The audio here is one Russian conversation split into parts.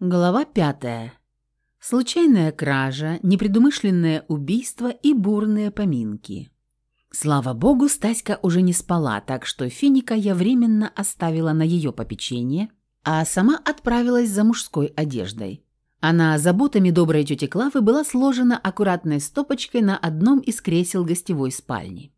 Глава пятая. Случайная кража, непредумышленное убийство и бурные поминки. Слава богу, Стаська уже не спала, так что финика я временно оставила на ее попечение, а сама отправилась за мужской одеждой. Она заботами доброй тети Клавы была сложена аккуратной стопочкой на одном из кресел гостевой спальни.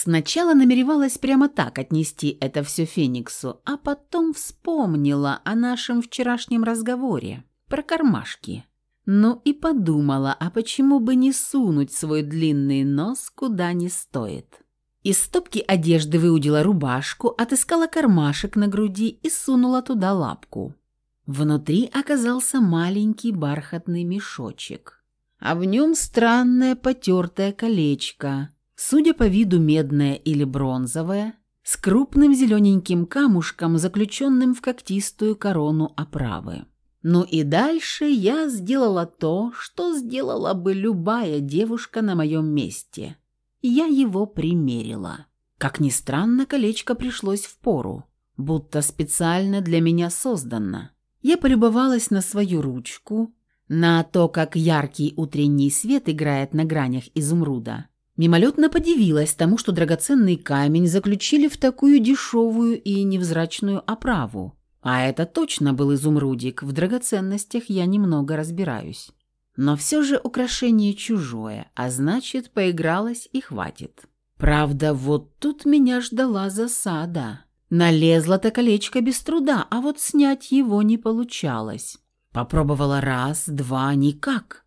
Сначала намеревалась прямо так отнести это все Фениксу, а потом вспомнила о нашем вчерашнем разговоре про кармашки. Ну и подумала, а почему бы не сунуть свой длинный нос куда не стоит. Из стопки одежды выудила рубашку, отыскала кармашек на груди и сунула туда лапку. Внутри оказался маленький бархатный мешочек, а в нем странное потертое колечко – Судя по виду медное или бронзовое, с крупным зелененьким камушком, заключенным в когтистую корону оправы. Ну и дальше я сделала то, что сделала бы любая девушка на моем месте. Я его примерила. Как ни странно, колечко пришлось в пору, будто специально для меня создано. Я полюбовалась на свою ручку, на то, как яркий утренний свет играет на гранях изумруда, Мимолетно подивилась тому, что драгоценный камень заключили в такую дешевую и невзрачную оправу. А это точно был изумрудик, в драгоценностях я немного разбираюсь. Но все же украшение чужое, а значит, поигралась и хватит. Правда, вот тут меня ждала засада. Налезла-то колечко без труда, а вот снять его не получалось. Попробовала раз, два, никак.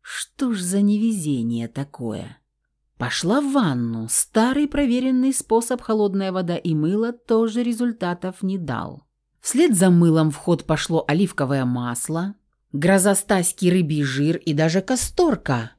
Что ж за невезение такое? Пошла в ванну. Старый проверенный способ холодная вода и мыло тоже результатов не дал. Вслед за мылом в ход пошло оливковое масло, гроза Стаськи рыбий жир и даже касторка,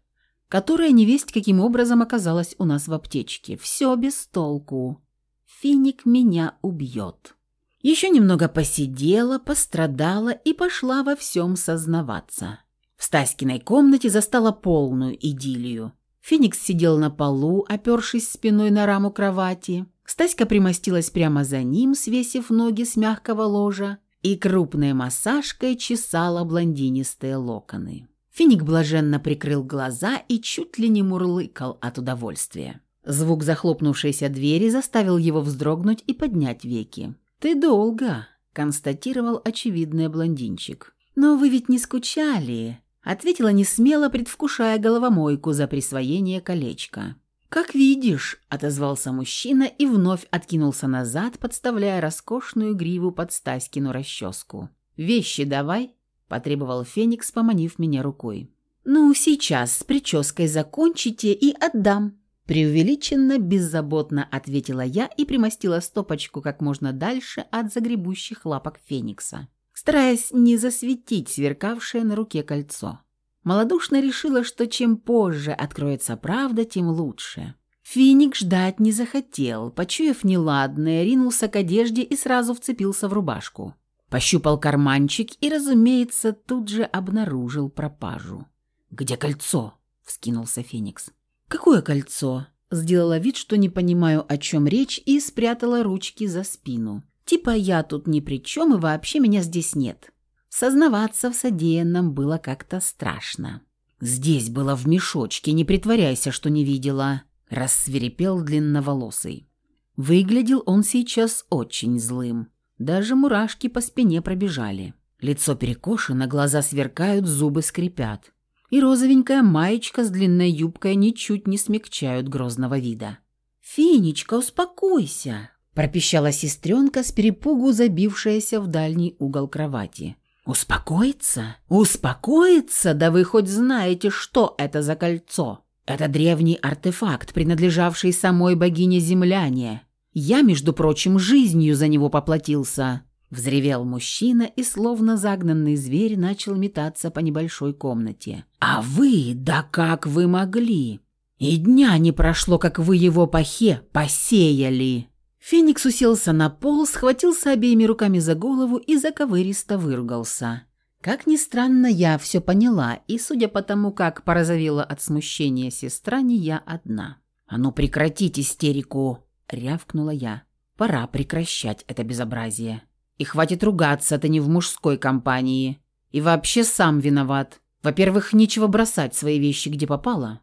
которая невесть каким образом оказалась у нас в аптечке. Все без толку. Финик меня убьет. Еще немного посидела, пострадала и пошла во всем сознаваться. В Стаськиной комнате застала полную идиллию. Феникс сидел на полу, опершись спиной на раму кровати. Стаська примостилась прямо за ним, свесив ноги с мягкого ложа, и крупной массажкой чесала блондинистые локоны. Финик блаженно прикрыл глаза и чуть ли не мурлыкал от удовольствия. Звук захлопнувшейся двери заставил его вздрогнуть и поднять веки. «Ты долго», – констатировал очевидный блондинчик. «Но вы ведь не скучали?» Ответила несмело, предвкушая головомойку за присвоение колечка. «Как видишь», — отозвался мужчина и вновь откинулся назад, подставляя роскошную гриву под Стаськину расческу. «Вещи давай», — потребовал Феникс, поманив меня рукой. «Ну, сейчас с прической закончите и отдам», — преувеличенно, беззаботно ответила я и примостила стопочку как можно дальше от загребущих лапок Феникса стараясь не засветить сверкавшее на руке кольцо. Малодушно решила, что чем позже откроется правда, тем лучше. Финик ждать не захотел, почуяв неладное, ринулся к одежде и сразу вцепился в рубашку. Пощупал карманчик и, разумеется, тут же обнаружил пропажу. «Где кольцо?» — вскинулся Феникс. «Какое кольцо?» Сделала вид, что не понимаю, о чем речь, и спрятала ручки за спину. Типа я тут ни при чем и вообще меня здесь нет. Сознаваться в содеянном было как-то страшно. «Здесь было в мешочке, не притворяйся, что не видела», – рассверепел длинноволосый. Выглядел он сейчас очень злым. Даже мурашки по спине пробежали. Лицо перекошено, глаза сверкают, зубы скрипят. И розовенькая маечка с длинной юбкой ничуть не смягчают грозного вида. «Финечка, успокойся!» Пропищала сестренка с перепугу забившаяся в дальний угол кровати. «Успокоиться? Успокоиться? Да вы хоть знаете, что это за кольцо? Это древний артефакт, принадлежавший самой богине земляне. Я, между прочим, жизнью за него поплатился». Взревел мужчина и, словно загнанный зверь, начал метаться по небольшой комнате. «А вы, да как вы могли? И дня не прошло, как вы его похе посеяли!» Феникс уселся на пол, схватился обеими руками за голову и заковыристо выругался. Как ни странно, я все поняла, и, судя по тому, как порозовела от смущения сестра, не я одна. «А ну прекратить истерику!» — рявкнула я. «Пора прекращать это безобразие. И хватит ругаться, ты не в мужской компании. И вообще сам виноват. Во-первых, нечего бросать свои вещи, где попало.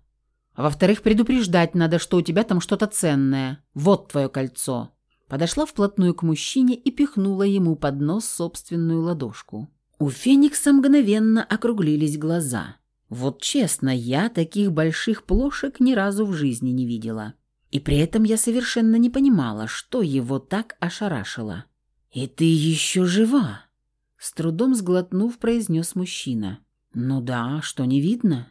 А во-вторых, предупреждать надо, что у тебя там что-то ценное. Вот твое кольцо». Подошла вплотную к мужчине и пихнула ему под нос собственную ладошку. У Феникса мгновенно округлились глаза. Вот честно, я таких больших плошек ни разу в жизни не видела. И при этом я совершенно не понимала, что его так ошарашило. «И ты еще жива!» С трудом сглотнув, произнес мужчина. «Ну да, что не видно?»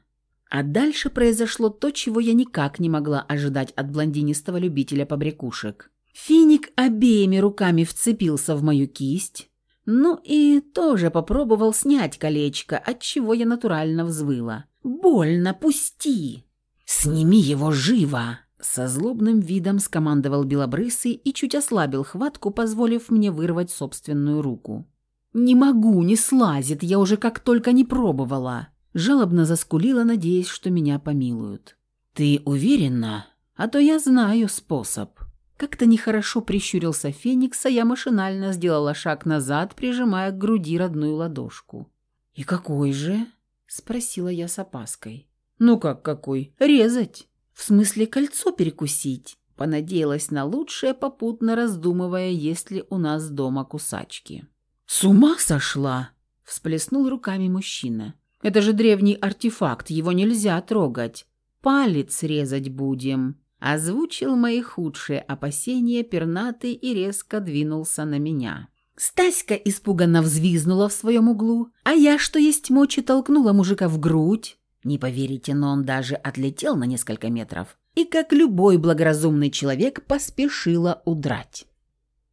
А дальше произошло то, чего я никак не могла ожидать от блондинистого любителя побрякушек. Финик обеими руками вцепился в мою кисть, ну и тоже попробовал снять колечко, от чего я натурально взвыла. «Больно, пусти!» «Сними его живо!» Со злобным видом скомандовал Белобрысый и чуть ослабил хватку, позволив мне вырвать собственную руку. «Не могу, не слазит, я уже как только не пробовала!» Жалобно заскулила, надеясь, что меня помилуют. «Ты уверена? А то я знаю способ». Как-то нехорошо прищурился Феникс, а я машинально сделала шаг назад, прижимая к груди родную ладошку. «И какой же?» – спросила я с опаской. «Ну как какой? Резать!» «В смысле кольцо перекусить?» Понадеялась на лучшее, попутно раздумывая, есть ли у нас дома кусачки. «С ума сошла!» – всплеснул руками мужчина. Это же древний артефакт, его нельзя трогать. Палец резать будем». Озвучил мои худшие опасения пернатый и резко двинулся на меня. Стаська испуганно взвизнула в своем углу, а я, что есть мочи, толкнула мужика в грудь. Не поверите, но он даже отлетел на несколько метров и, как любой благоразумный человек, поспешила удрать.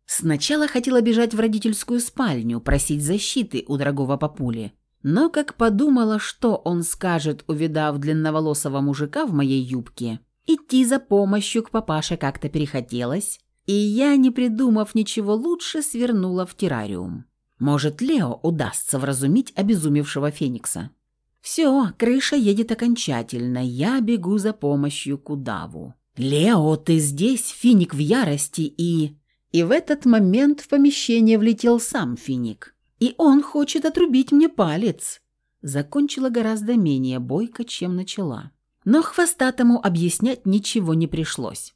Сначала хотела бежать в родительскую спальню, просить защиты у дорогого папули, но как подумала, что он скажет, увидав длинноволосого мужика в моей юбке, идти за помощью к папаше как-то перехотелось, и я, не придумав ничего лучше, свернула в террариум. Может, Лео удастся вразумить обезумевшего Феникса. Все, крыша едет окончательно, я бегу за помощью к удаву. «Лео, ты здесь?» Финик в ярости и... И в этот момент в помещение влетел сам Финик. И он хочет отрубить мне палец. Закончила гораздо менее бойко, чем начала. Но хвостатому объяснять ничего не пришлось.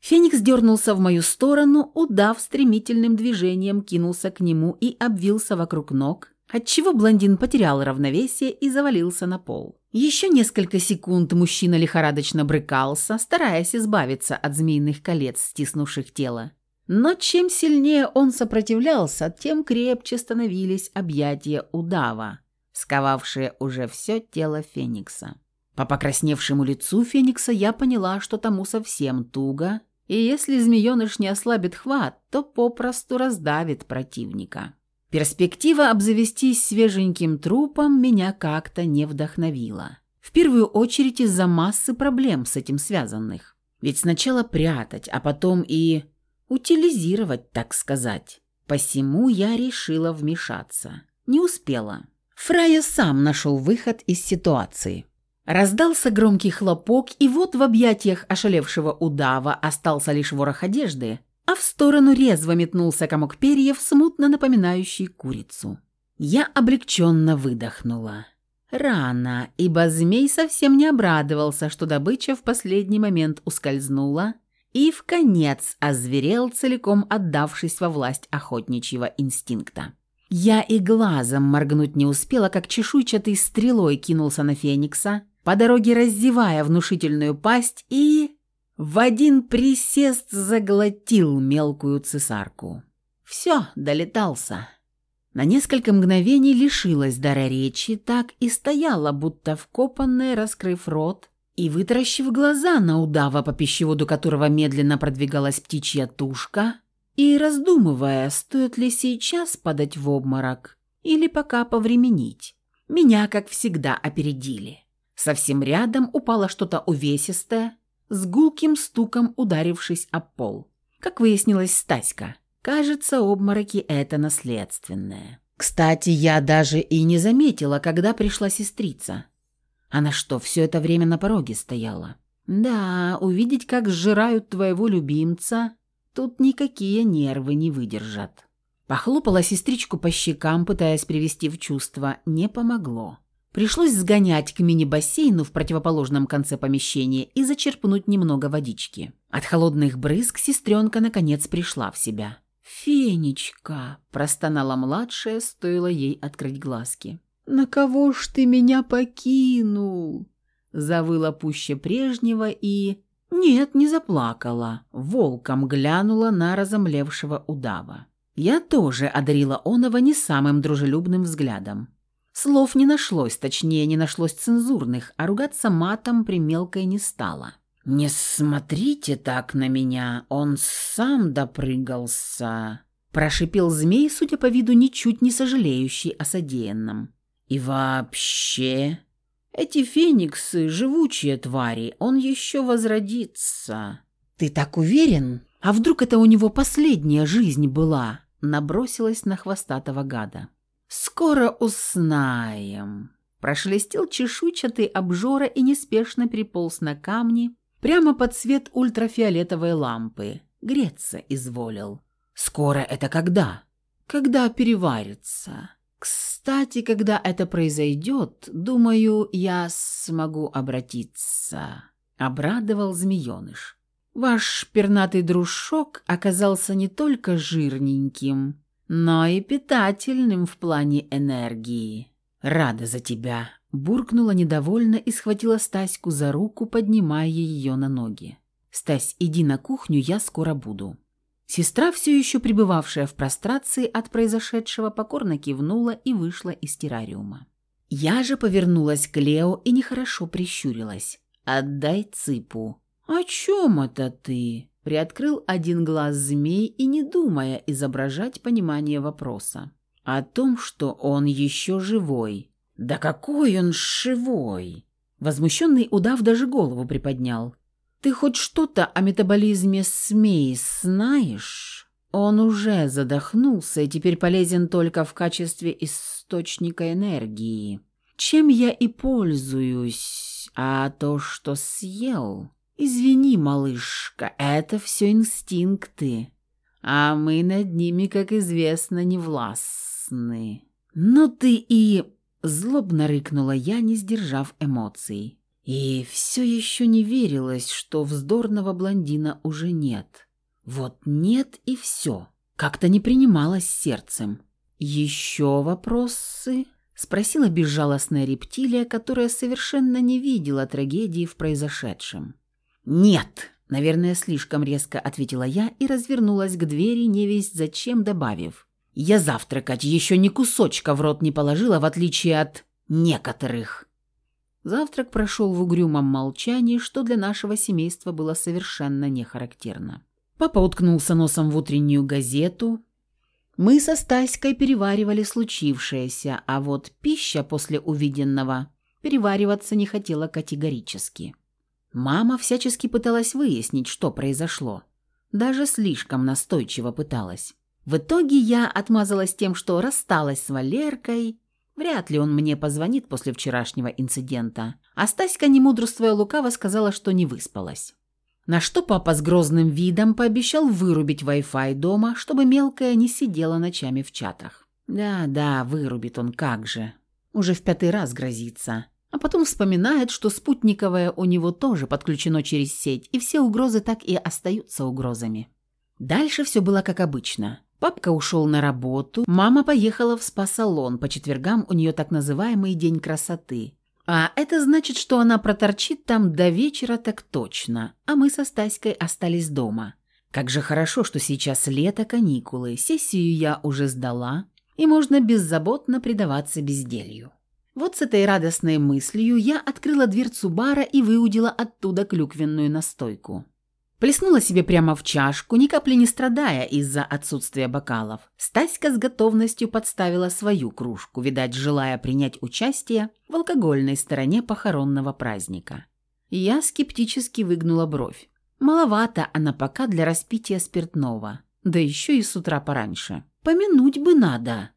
Феникс дернулся в мою сторону, удав стремительным движением, кинулся к нему и обвился вокруг ног, отчего блондин потерял равновесие и завалился на пол. Еще несколько секунд мужчина лихорадочно брыкался, стараясь избавиться от змеиных колец, стиснувших тело. Но чем сильнее он сопротивлялся, тем крепче становились объятия удава, сковавшие уже все тело Феникса. По покрасневшему лицу Феникса я поняла, что тому совсем туго, и если змееныш не ослабит хват, то попросту раздавит противника. Перспектива обзавестись свеженьким трупом меня как-то не вдохновила. В первую очередь из-за массы проблем с этим связанных. Ведь сначала прятать, а потом и утилизировать, так сказать. Посему я решила вмешаться. Не успела. Фрая сам нашел выход из ситуации. Раздался громкий хлопок, и вот в объятиях ошалевшего удава остался лишь ворох одежды, а в сторону резво метнулся комок перьев, смутно напоминающий курицу. Я облегченно выдохнула. Рано, ибо змей совсем не обрадовался, что добыча в последний момент ускользнула, и в конец озверел, целиком отдавшись во власть охотничьего инстинкта. Я и глазом моргнуть не успела, как чешуйчатый стрелой кинулся на Феникса, по дороге раздевая внушительную пасть и... в один присест заглотил мелкую цесарку. Все, долетался. На несколько мгновений лишилась дара речи, так и стояла, будто вкопанная, раскрыв рот, и, вытаращив глаза на удава, по пищеводу которого медленно продвигалась птичья тушка, и раздумывая, стоит ли сейчас падать в обморок или пока повременить, меня, как всегда, опередили. Совсем рядом упало что-то увесистое, с гулким стуком ударившись об пол. Как выяснилось, Стаська. Кажется, обмороки – это наследственное. Кстати, я даже и не заметила, когда пришла сестрица. Она что, все это время на пороге стояла? Да, увидеть, как сжирают твоего любимца, тут никакие нервы не выдержат. Похлопала сестричку по щекам, пытаясь привести в чувство. Не помогло. Пришлось сгонять к мини-бассейну в противоположном конце помещения и зачерпнуть немного водички. От холодных брызг сестренка наконец пришла в себя. «Фенечка!» – простонала младшая, стоило ей открыть глазки. «На кого ж ты меня покинул?» Завыла пуще прежнего и... Нет, не заплакала. Волком глянула на разомлевшего удава. Я тоже одарила Онова не самым дружелюбным взглядом. Слов не нашлось, точнее, не нашлось цензурных, а ругаться матом при мелкой не стало. «Не смотрите так на меня, он сам допрыгался», – прошипел змей, судя по виду, ничуть не сожалеющий о содеянном. «И вообще, эти фениксы – живучие твари, он еще возродится». «Ты так уверен? А вдруг это у него последняя жизнь была?» – набросилась на хвостатого гада. «Скоро узнаем». Прошелестел чешуйчатый обжора и неспешно переполз на камни прямо под свет ультрафиолетовой лампы. Греться изволил. «Скоро это когда?» «Когда переварится». «Кстати, когда это произойдет, думаю, я смогу обратиться», — обрадовал змееныш. «Ваш пернатый дружок оказался не только жирненьким, но и питательным в плане энергии. Рада за тебя», — буркнула недовольно и схватила Стаську за руку, поднимая ее на ноги. «Стась, иди на кухню, я скоро буду». Сестра, все еще пребывавшая в прострации от произошедшего, покорно кивнула и вышла из террариума. Я же повернулась к Лео и нехорошо прищурилась. «Отдай цыпу». «О чем это ты?» Приоткрыл один глаз змей и, не думая, изображать понимание вопроса. О том, что он еще живой. «Да какой он живой!» Возмущенный удав даже голову приподнял. «Ты хоть что-то о метаболизме смей знаешь?» Он уже задохнулся и теперь полезен только в качестве источника энергии. Чем я и пользуюсь, а то, что съел... «Извини, малышка, это все инстинкты, а мы над ними, как известно, не властны». «Ну ты и...» — злобно рыкнула я, не сдержав эмоций. И все еще не верилось, что вздорного блондина уже нет. Вот нет и все. Как-то не принималось сердцем. «Еще вопросы?» — спросила безжалостная рептилия, которая совершенно не видела трагедии в произошедшем. «Нет!» – наверное, слишком резко ответила я и развернулась к двери, не весть зачем, добавив. «Я завтракать еще ни кусочка в рот не положила, в отличие от некоторых». Завтрак прошел в угрюмом молчании, что для нашего семейства было совершенно не характерно. Папа уткнулся носом в утреннюю газету. Мы со Стаськой переваривали случившееся, а вот пища после увиденного перевариваться не хотела категорически. Мама всячески пыталась выяснить, что произошло. Даже слишком настойчиво пыталась. В итоге я отмазалась тем, что рассталась с Валеркой. Вряд ли он мне позвонит после вчерашнего инцидента. А Стаська, не мудрствуя лукаво, сказала, что не выспалась. На что папа с грозным видом пообещал вырубить Wi-Fi дома, чтобы мелкая не сидела ночами в чатах. Да-да, вырубит он как же. Уже в пятый раз грозится а потом вспоминает, что спутниковое у него тоже подключено через сеть, и все угрозы так и остаются угрозами. Дальше все было как обычно. Папка ушел на работу, мама поехала в спа-салон, по четвергам у нее так называемый день красоты. А это значит, что она проторчит там до вечера так точно, а мы со Стаськой остались дома. Как же хорошо, что сейчас лето, каникулы, сессию я уже сдала, и можно беззаботно предаваться безделью. Вот с этой радостной мыслью я открыла дверцу бара и выудила оттуда клюквенную настойку. Плеснула себе прямо в чашку, ни капли не страдая из-за отсутствия бокалов. Стаська с готовностью подставила свою кружку, видать, желая принять участие в алкогольной стороне похоронного праздника. Я скептически выгнула бровь. Маловато она пока для распития спиртного, да еще и с утра пораньше. Помянуть бы надо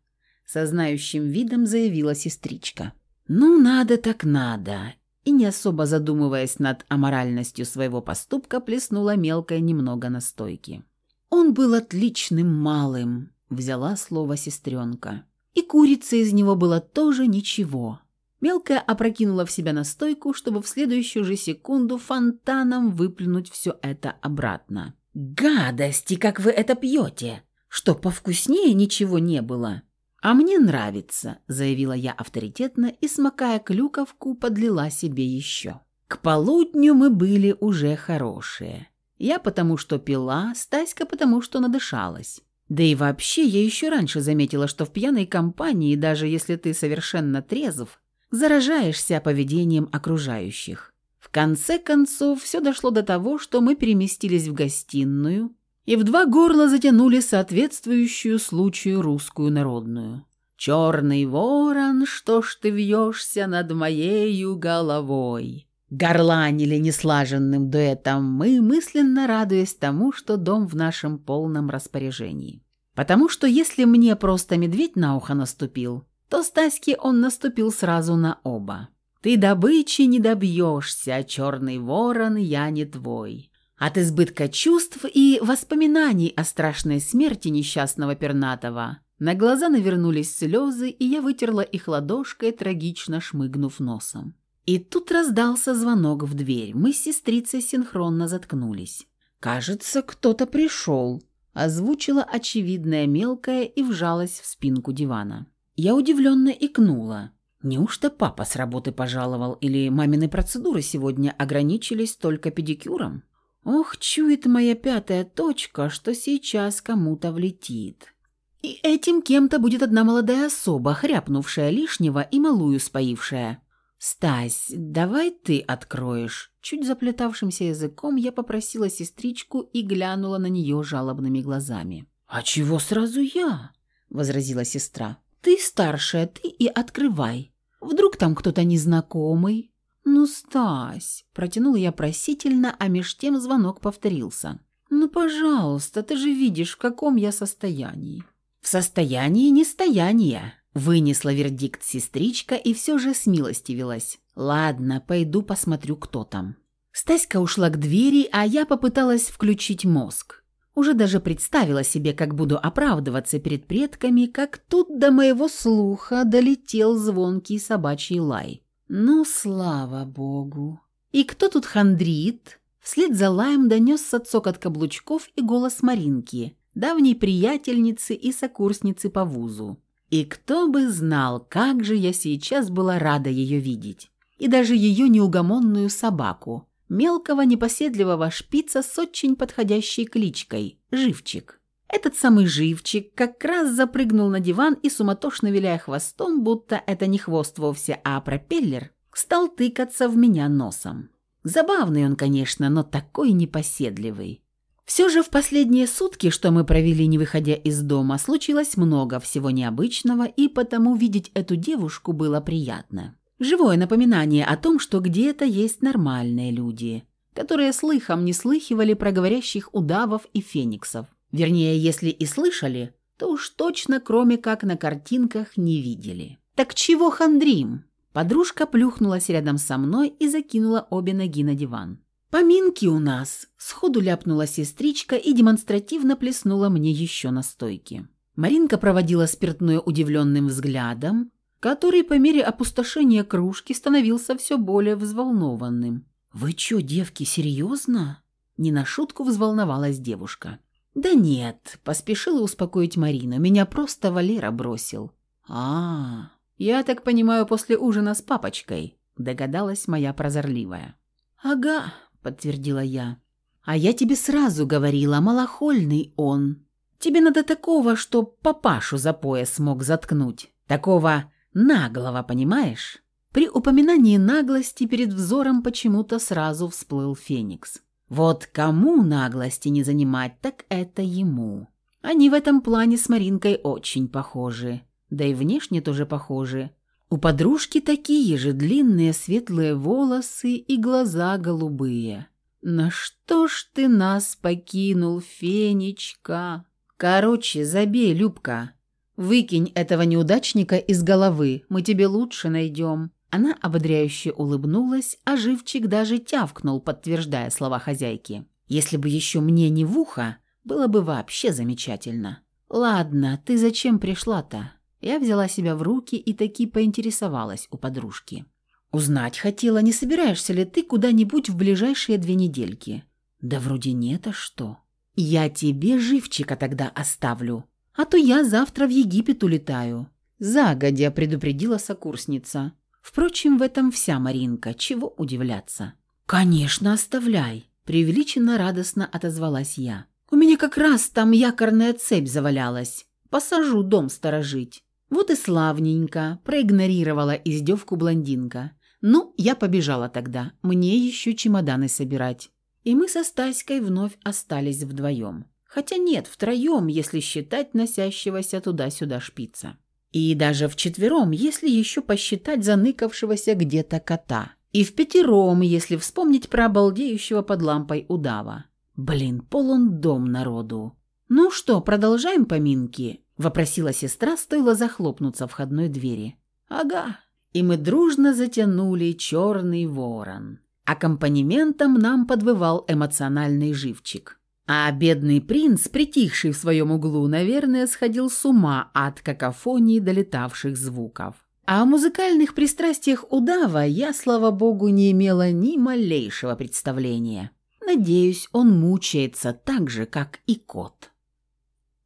со знающим видом заявила сестричка. «Ну, надо так надо!» И не особо задумываясь над аморальностью своего поступка, плеснула мелкое немного настойки. Он был отличным малым. взяла слово сестренка. И курица из него было тоже ничего. Мелкая опрокинула в себя настойку, чтобы в следующую же секунду фонтаном выплюнуть все это обратно. «Гадости, как вы это пьете! Что, повкуснее ничего не было?» «А мне нравится», – заявила я авторитетно и, смакая клюковку, подлила себе еще. К полудню мы были уже хорошие. Я потому что пила, Стаська потому что надышалась. Да и вообще, я еще раньше заметила, что в пьяной компании, даже если ты совершенно трезв, заражаешься поведением окружающих. В конце концов, все дошло до того, что мы переместились в гостиную и в два горла затянули соответствующую случаю русскую народную. «Черный ворон, что ж ты вьешься над моею головой?» Горланили неслаженным дуэтом мы, мысленно радуясь тому, что дом в нашем полном распоряжении. Потому что если мне просто медведь на ухо наступил, то Стаське он наступил сразу на оба. «Ты добычи не добьешься, черный ворон, я не твой». От избытка чувств и воспоминаний о страшной смерти несчастного пернатого на глаза навернулись слезы, и я вытерла их ладошкой, трагично шмыгнув носом. И тут раздался звонок в дверь. Мы с сестрицей синхронно заткнулись. «Кажется, кто-то пришел», – озвучила очевидная мелкая и вжалась в спинку дивана. Я удивленно икнула. Неужто папа с работы пожаловал или мамины процедуры сегодня ограничились только педикюром? Ох, чует моя пятая точка, что сейчас кому-то влетит. И этим кем-то будет одна молодая особа, хряпнувшая лишнего и малую споившая. «Стась, давай ты откроешь». Чуть заплетавшимся языком я попросила сестричку и глянула на нее жалобными глазами. «А чего сразу я?» – возразила сестра. «Ты старшая, ты и открывай. Вдруг там кто-то незнакомый?» «Ну, Стась!» – протянула я просительно, а меж тем звонок повторился. «Ну, пожалуйста, ты же видишь, в каком я состоянии». «В состоянии нестояния», Вынесла вердикт сестричка и все же смилостивилась. «Ладно, пойду посмотрю, кто там». Стаська ушла к двери, а я попыталась включить мозг. Уже даже представила себе, как буду оправдываться перед предками, как тут до моего слуха долетел звонкий собачий лай. Ну, слава богу. И кто тут хандрит? Вслед за лаем донесся цокот каблучков и голос Маринки, давней приятельницы и сокурсницы по вузу. И кто бы знал, как же я сейчас была рада ее видеть. И даже ее неугомонную собаку, мелкого непоседливого шпица с очень подходящей кличкой – Живчик. Этот самый Живчик как раз запрыгнул на диван и, суматошно виляя хвостом, будто это не хвост вовсе, а пропеллер, стал тыкаться в меня носом. Забавный он, конечно, но такой непоседливый. Все же в последние сутки, что мы провели, не выходя из дома, случилось много всего необычного, и потому видеть эту девушку было приятно. Живое напоминание о том, что где-то есть нормальные люди, которые слыхом не слыхивали про говорящих удавов и фениксов. Вернее, если и слышали, то уж точно, кроме как на картинках, не видели. «Так чего хандрим?» Подружка плюхнулась рядом со мной и закинула обе ноги на диван. «Поминки у нас!» – сходу ляпнула сестричка и демонстративно плеснула мне еще на стойке. Маринка проводила спиртное удивленным взглядом, который по мере опустошения кружки становился все более взволнованным. «Вы что, девки, серьезно?» Не на шутку взволновалась девушка. «Да нет», – поспешила успокоить Марину, – «меня просто Валера бросил». «А, я так понимаю, после ужина с папочкой», – догадалась моя прозорливая. «Ага», подтвердила я. «А я тебе сразу говорила, малохольный он. Тебе надо такого, что папашу за пояс мог заткнуть. Такого наглого, понимаешь?» При упоминании наглости перед взором почему-то сразу всплыл Феникс. Вот кому наглости не занимать, так это ему. Они в этом плане с Маринкой очень похожи. Да и внешне тоже похожи. У подружки такие же длинные светлые волосы и глаза голубые. «На что ж ты нас покинул, Фенечка?» «Короче, забей, Любка. Выкинь этого неудачника из головы, мы тебе лучше найдем». Она ободряюще улыбнулась, а живчик даже тявкнул, подтверждая слова хозяйки. «Если бы еще мне не в ухо, было бы вообще замечательно». «Ладно, ты зачем пришла-то?» Я взяла себя в руки и таки поинтересовалась у подружки. «Узнать хотела, не собираешься ли ты куда-нибудь в ближайшие две недельки?» «Да вроде нет, а что?» «Я тебе живчика тогда оставлю, а то я завтра в Египет улетаю». Загодя предупредила сокурсница. Впрочем, в этом вся Маринка, чего удивляться. «Конечно, оставляй», – преувеличенно радостно отозвалась я. «У меня как раз там якорная цепь завалялась. Посажу дом сторожить». Вот и славненько, проигнорировала издевку блондинка. Ну, я побежала тогда, мне еще чемоданы собирать. И мы со Стаськой вновь остались вдвоем. Хотя нет, втроем, если считать носящегося туда-сюда шпица. И даже вчетвером, если еще посчитать заныкавшегося где-то кота. И в пятером, если вспомнить про обалдеющего под лампой удава. Блин, полон дом народу. «Ну что, продолжаем поминки?» – вопросила сестра, стоило захлопнуться входной двери. «Ага». И мы дружно затянули «Черный ворон». Аккомпанементом нам подвывал эмоциональный живчик. А бедный принц, притихший в своем углу, наверное, сходил с ума от какофонии долетавших звуков. А о музыкальных пристрастиях удава я, слава богу, не имела ни малейшего представления. Надеюсь, он мучается так же, как и кот.